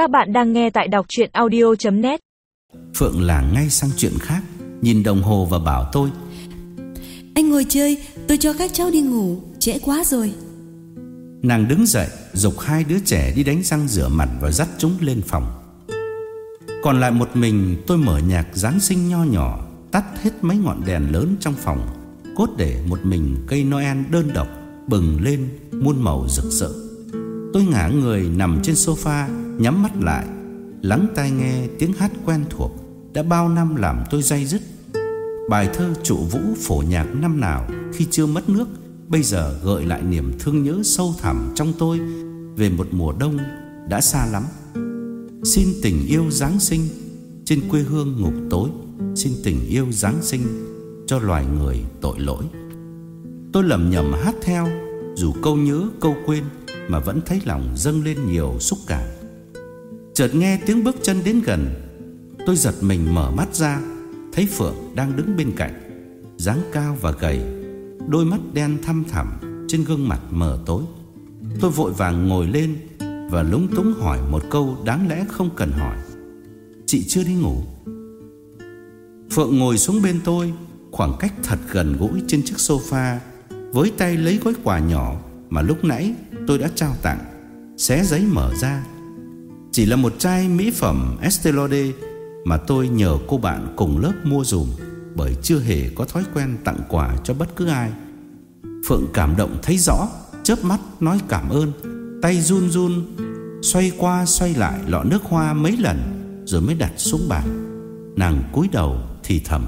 Các bạn đang nghe tại đọc chuyện audio.net Phượng làng ngay sang chuyện khác Nhìn đồng hồ và bảo tôi. Anh ngồi chơi Tôi cho các cháu đi ngủ Trễ quá rồi. Nàng đứng dậy Dục hai đứa trẻ đi đánh răng rửa mặt Và dắt chúng lên phòng. Còn lại một mình tôi mở nhạc Giáng sinh nho nhỏ Tắt hết mấy ngọn đèn lớn trong phòng Cốt để một mình cây Noel đơn độc Bừng lên muôn màu rực rỡ. Tôi ngả người nằm trên sofa Nhắm mắt lại, Lắng tai nghe tiếng hát quen thuộc Đã bao năm làm tôi day dứt. Bài thơ trụ vũ phổ nhạc năm nào Khi chưa mất nước, Bây giờ gợi lại niềm thương nhớ sâu thẳm trong tôi Về một mùa đông đã xa lắm. Xin tình yêu Giáng sinh Trên quê hương ngục tối. Xin tình yêu Giáng sinh Cho loài người tội lỗi. Tôi lầm nhầm hát theo Dù câu nhớ, câu quên Mà vẫn thấy lòng dâng lên nhiều xúc cảm. Chợt nghe tiếng bước chân đến gần. Tôi giật mình mở mắt ra, Thấy Phượng đang đứng bên cạnh, dáng cao và gầy, Đôi mắt đen thăm thẳm Trên gương mặt mờ tối. Tôi vội vàng ngồi lên Và lúng túng hỏi một câu đáng lẽ không cần hỏi. Chị chưa đi ngủ? Phượng ngồi xuống bên tôi, Khoảng cách thật gần gũi trên chiếc sofa, Với tay lấy gói quà nhỏ Mà lúc nãy tôi đã trao tặng, Xé giấy mở ra. Chỉ là một chai mỹ phẩm Estée Lauder Mà tôi nhờ cô bạn cùng lớp mua dùm, Bởi chưa hề có thói quen tặng quà cho bất cứ ai. Phượng cảm động thấy rõ, Chớp mắt nói cảm ơn, Tay run run, Xoay qua xoay lại lọ nước hoa mấy lần Rồi mới đặt xuống bàn. Nàng cúi đầu thì thầm.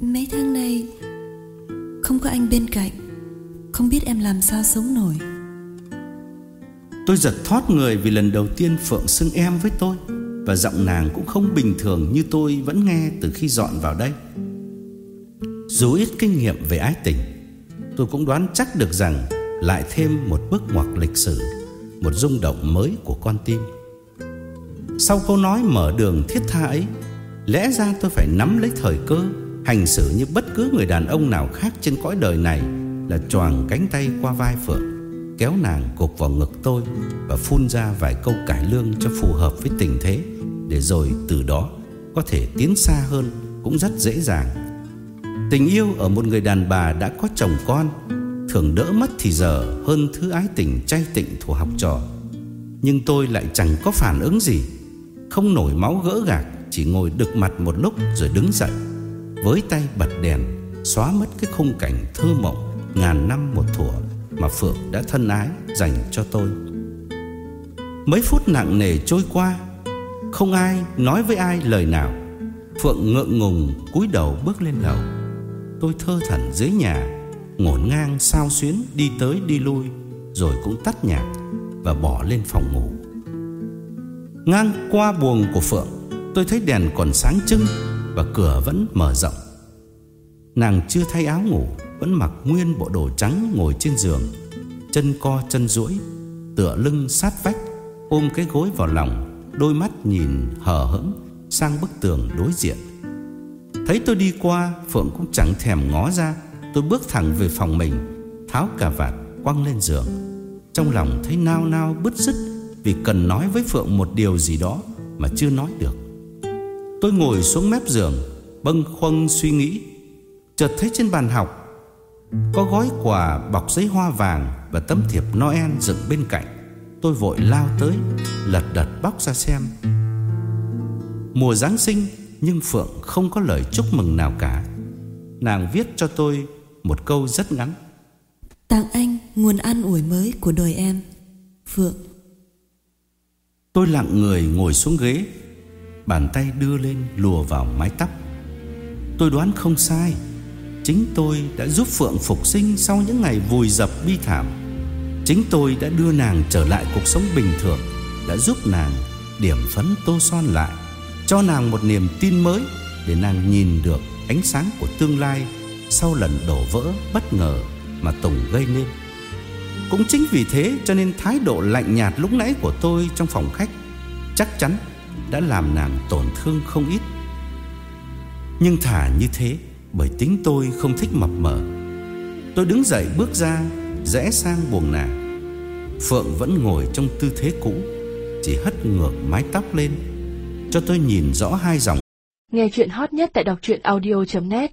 Mấy tháng nay, Không có anh bên cạnh, Không biết em làm sao sống nổi. Tôi giật thoát người vì lần đầu tiên Phượng xưng em với tôi. Và giọng nàng cũng không bình thường như tôi vẫn nghe từ khi dọn vào đây. Dù ít kinh nghiệm về ái tình, Tôi cũng đoán chắc được rằng Lại thêm một bước ngoặt lịch sử, Một rung động mới của con tim. Sau câu nói mở đường thiết tha ấy, Lẽ ra tôi phải nắm lấy thời cơ, Hành xử như bất cứ người đàn ông nào khác trên cõi đời này Là choàng cánh tay qua vai Phượng. Kéo nàng gục vào ngực tôi Và phun ra vài câu cải lương cho phù hợp với tình thế, Để rồi từ đó có thể tiến xa hơn Cũng rất dễ dàng. Tình yêu ở một người đàn bà đã có chồng con, Thường đỡ mất thì giờ hơn thứ ái tình chay tịnh của học trò. Nhưng tôi lại chẳng có phản ứng gì, Không nổi máu gỡ gạc, Chỉ ngồi đực mặt một lúc rồi đứng dậy, Với tay bật đèn, Xóa mất cái khung cảnh thơ mộng Ngàn năm một thủa. Mà Phượng đã thân ái dành cho tôi. Mấy phút nặng nề trôi qua, Không ai nói với ai lời nào. Phượng ngượng ngùng cúi đầu bước lên lầu. Tôi thơ thẩn dưới nhà, Ngổn ngang sao xuyến đi tới đi lui, Rồi cũng tắt nhạc Và bỏ lên phòng ngủ. Ngang qua buồng của Phượng, Tôi thấy đèn còn sáng trưng Và cửa vẫn mở rộng. Nàng chưa thay áo ngủ vẫn mặc nguyên bộ đồ trắng ngồi trên giường, Chân co chân duỗi, Tựa lưng sát vách, Ôm cái gối vào lòng, Đôi mắt nhìn hờ hững Sang bức tường đối diện. Thấy tôi đi qua, Phượng cũng chẳng thèm ngó ra, Tôi bước thẳng về phòng mình, Tháo cà vạt quăng lên giường. Trong lòng thấy nao nao bứt rứt Vì cần nói với Phượng một điều gì đó Mà chưa nói được. Tôi ngồi xuống mép giường, Bâng khuâng suy nghĩ, Chợt thấy trên bàn học có gói quà bọc giấy hoa vàng Và tấm thiệp Noel dựng bên cạnh. Tôi vội lao tới Lật đật bóc ra xem. Mùa Giáng sinh Nhưng Phượng không có lời chúc mừng nào cả. Nàng viết cho tôi Một câu rất ngắn. Tặng anh nguồn an ủi mới của đời em Phượng. Tôi lặng người ngồi xuống ghế Bàn tay đưa lên lùa vào mái tóc. Tôi đoán không sai Chính tôi đã giúp Phượng phục sinh Sau những ngày vùi dập bi thảm. Chính tôi đã đưa nàng trở lại cuộc sống bình thường, Đã giúp nàng điểm phấn tô son lại, Cho nàng một niềm tin mới Để nàng nhìn được ánh sáng của tương lai Sau lần đổ vỡ bất ngờ mà Tùng gây nên. Cũng chính vì thế cho nên thái độ lạnh nhạt lúc nãy của tôi trong phòng khách Chắc chắn đã làm nàng tổn thương không ít. Nhưng thả như thế bởi tính tôi không thích mập mờ. Tôi đứng dậy bước ra, Rẽ sang buồng nàng. Phượng vẫn ngồi trong tư thế cũ, Chỉ hất ngược mái tóc lên, Cho tôi nhìn rõ hai dòng. Nghe chuyện hot nhất tại đọc truyện audio.net